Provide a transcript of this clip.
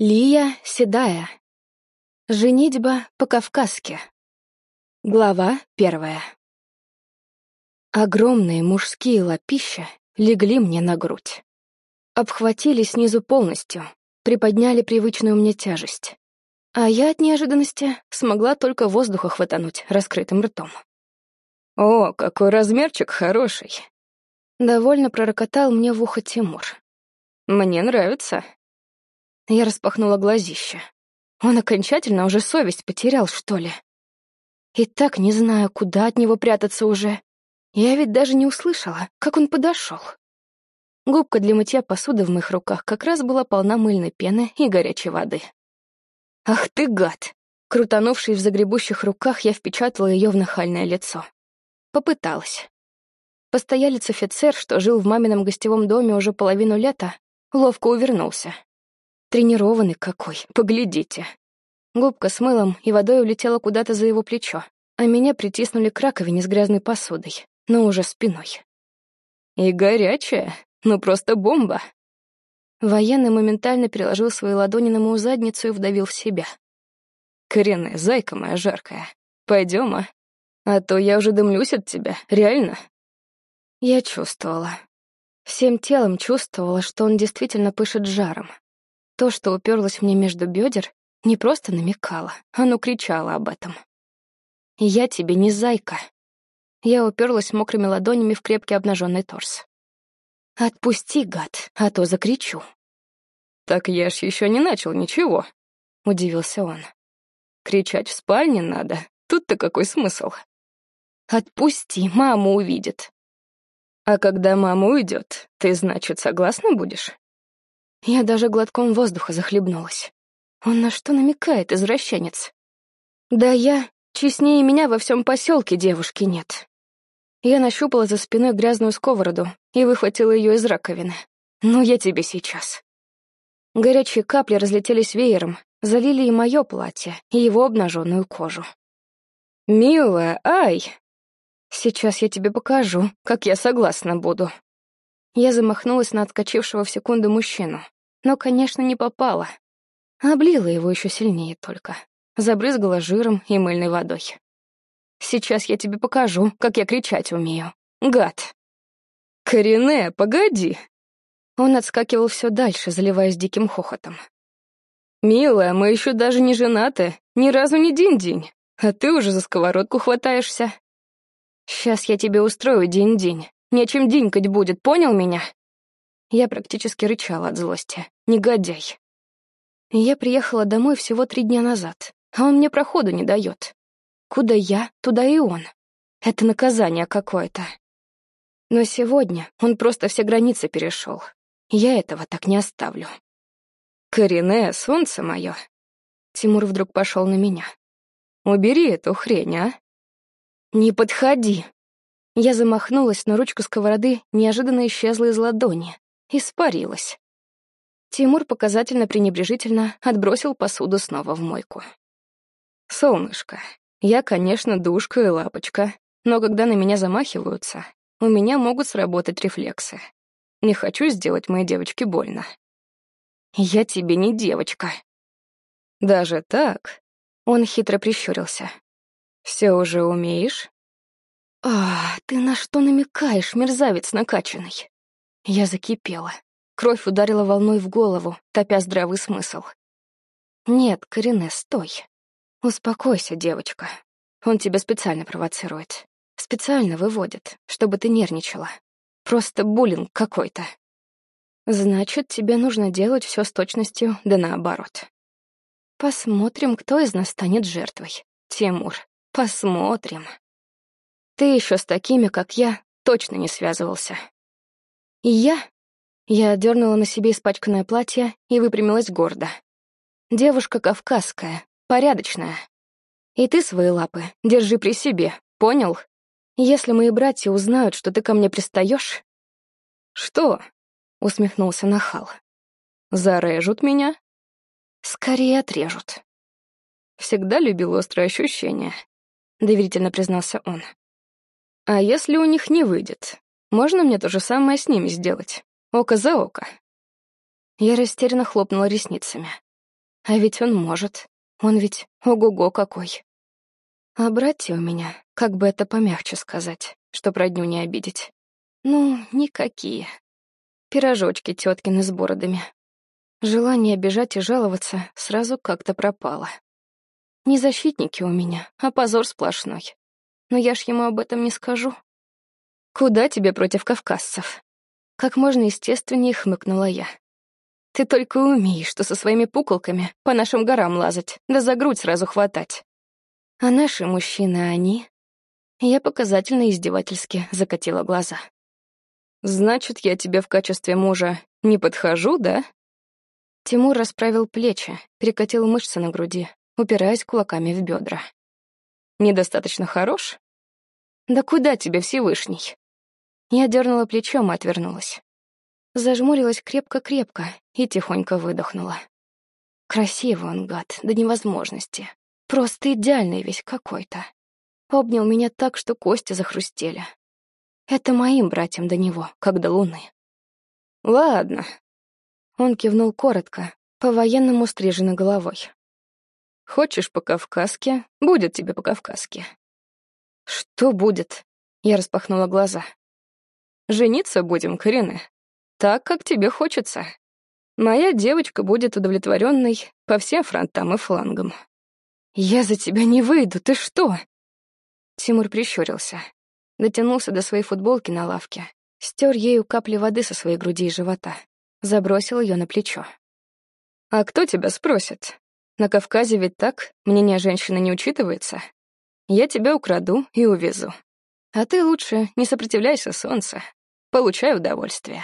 Лия Седая. Женитьба по-кавказски. Глава первая. Огромные мужские лапища легли мне на грудь. Обхватили снизу полностью, приподняли привычную мне тяжесть. А я от неожиданности смогла только воздуха хватануть раскрытым ртом. «О, какой размерчик хороший!» Довольно пророкотал мне в ухо Тимур. «Мне нравится», я распахнула глазище. Он окончательно уже совесть потерял, что ли? И так не знаю, куда от него прятаться уже. Я ведь даже не услышала, как он подошел. Губка для мытья посуды в моих руках как раз была полна мыльной пены и горячей воды. «Ах ты, гад!» Крутанувшись в загребущих руках, я впечатала ее в нахальное лицо. Попыталась. Постоялец-офицер, что жил в мамином гостевом доме уже половину лета, ловко увернулся. Тренированный какой, поглядите. Губка с мылом и водой улетела куда-то за его плечо, а меня притиснули к раковине с грязной посудой, но уже спиной. И горячая, ну просто бомба. Военный моментально переложил свои ладони на мою задницу и вдавил в себя. Коренная зайка моя жаркая, пойдем, а? А то я уже дымлюсь от тебя, реально. Я чувствовала. Всем телом чувствовала, что он действительно пышет жаром. То, что уперлось мне между бедер, не просто намекало, оно кричало об этом. «Я тебе не зайка». Я уперлась мокрыми ладонями в крепкий обнаженный торс. «Отпусти, гад, а то закричу». «Так я ж еще не начал ничего», — удивился он. «Кричать в спальне надо. Тут-то какой смысл?» «Отпусти, мама увидит». «А когда мама уйдет, ты, значит, согласна будешь?» Я даже глотком воздуха захлебнулась. Он на что намекает, извращенец? Да я, честнее меня во всем поселке девушки нет. Я нащупала за спиной грязную сковороду и выхватила ее из раковины. Ну, я тебе сейчас. Горячие капли разлетелись веером, залили и мое платье, и его обнаженную кожу. «Милая, ай!» «Сейчас я тебе покажу, как я согласна буду». Я замахнулась на отскочившего в секунду мужчину, но, конечно, не попала. Облила его еще сильнее только. Забрызгала жиром и мыльной водой. Сейчас я тебе покажу, как я кричать умею. Гад. Корене, погоди. Он отскакивал все дальше, заливаясь диким хохотом. «Милая, мы еще даже не женаты, ни разу не день-день, а ты уже за сковородку хватаешься». «Сейчас я тебе устрою день-день. Нечем динькать будет, понял меня?» Я практически рычала от злости. Негодяй. Я приехала домой всего три дня назад, а он мне проходу не дает. Куда я, туда и он. Это наказание какое-то. Но сегодня он просто все границы перешел. Я этого так не оставлю. «Корене, солнце мое!» Тимур вдруг пошел на меня. «Убери эту хрень, а?» «Не подходи!» Я замахнулась, но ручка сковороды неожиданно исчезла из ладони. Испарилась. Тимур показательно-пренебрежительно отбросил посуду снова в мойку. «Солнышко, я, конечно, душка и лапочка, но когда на меня замахиваются, у меня могут сработать рефлексы. Не хочу сделать моей девочке больно». «Я тебе не девочка». «Даже так?» Он хитро прищурился. «Все уже умеешь?» «А, ты на что намекаешь, мерзавец накачанный?» Я закипела. Кровь ударила волной в голову, топя здравый смысл. «Нет, Корене, стой. Успокойся, девочка. Он тебя специально провоцирует. Специально выводит, чтобы ты нервничала. Просто буллинг какой-то. Значит, тебе нужно делать все с точностью, да наоборот. Посмотрим, кто из нас станет жертвой. Тимур, посмотрим». Ты еще с такими, как я, точно не связывался. И я... Я дернула на себе испачканное платье и выпрямилась гордо. Девушка кавказская, порядочная. И ты свои лапы держи при себе, понял? Если мои братья узнают, что ты ко мне пристаешь... Что? Усмехнулся Нахал. Зарежут меня? Скорее отрежут. Всегда любил острые ощущения, доверительно признался он. А если у них не выйдет? Можно мне то же самое с ними сделать? Око за око. Я растерянно хлопнула ресницами. А ведь он может. Он ведь ого-го какой. А братья у меня, как бы это помягче сказать, чтоб родню не обидеть. Ну, никакие. Пирожочки теткины с бородами. Желание бежать и жаловаться сразу как-то пропало. Не защитники у меня, а позор сплошной. Но я ж ему об этом не скажу. Куда тебе против кавказцев? Как можно естественнее хмыкнула я. Ты только умеешь, что со своими пуколками по нашим горам лазать, да за грудь сразу хватать. А наши мужчины, они... Я показательно издевательски закатила глаза. «Значит, я тебе в качестве мужа не подхожу, да?» Тимур расправил плечи, перекатил мышцы на груди, упираясь кулаками в бедра. «Недостаточно хорош?» «Да куда тебе, Всевышний?» Я дернула плечом и отвернулась. Зажмурилась крепко-крепко и тихонько выдохнула. Красивый он, гад, до невозможности. Просто идеальный весь какой-то. Обнял меня так, что кости захрустели. Это моим братьям до него, как до луны. Ладно. Он кивнул коротко, по-военному стриженной головой. Хочешь по-кавказски? Будет тебе по-кавказски. Что будет? Я распахнула глаза. Жениться будем, Карины. Так, как тебе хочется. Моя девочка будет удовлетворенной по всем фронтам и флангам. Я за тебя не выйду, ты что? Тимур прищурился дотянулся до своей футболки на лавке, стер ею капли воды со своей груди и живота, забросил ее на плечо. «А кто тебя спросит? На Кавказе ведь так, мнение женщины не учитывается. Я тебя украду и увезу. А ты лучше не сопротивляйся солнцу, получай удовольствие».